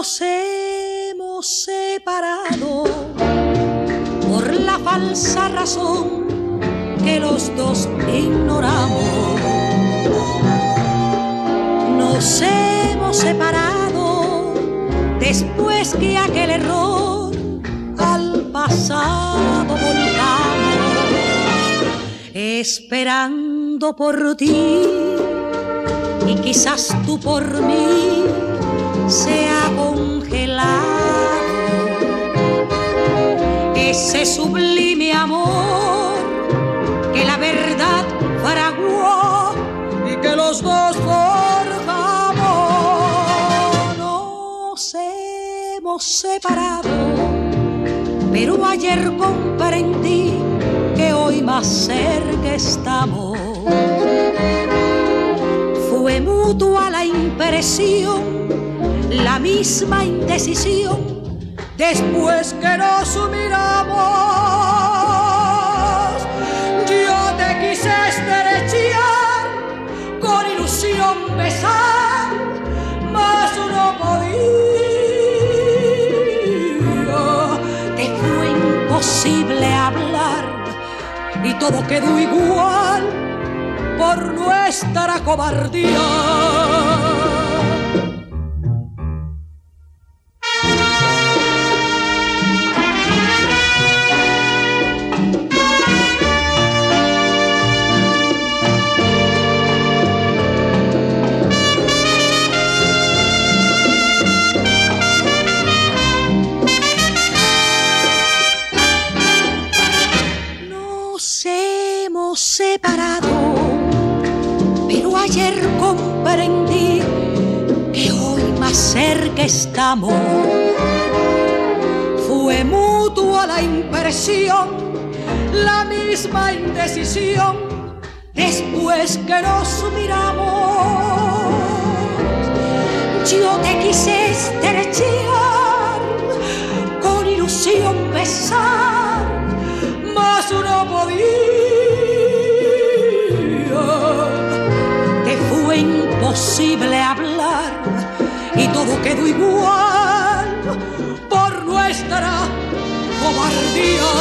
nos hemos separado por la falsa razón que los dos ignoramos. Nos hemos separado después que aquel error al pasado volcamos, esperando por ti y quizás tú por mí amor que la verdad fraguó y que los dos forjamos. Nos hemos separado, pero ayer comprendí que hoy más cerca estamos. Fue mutua la impresión, la misma indecisión después que nos miramos. Ilusión besar, mas no podía. Te fue imposible hablar y todo quedó igual por nuestra cobardía. Estamos. Fue mutua la impresión, la misma indecisión, después que nos miramos. Yo te quise estrechar, con ilusión besar, imposible hablar y todo quedó igual por nuestra cobardía.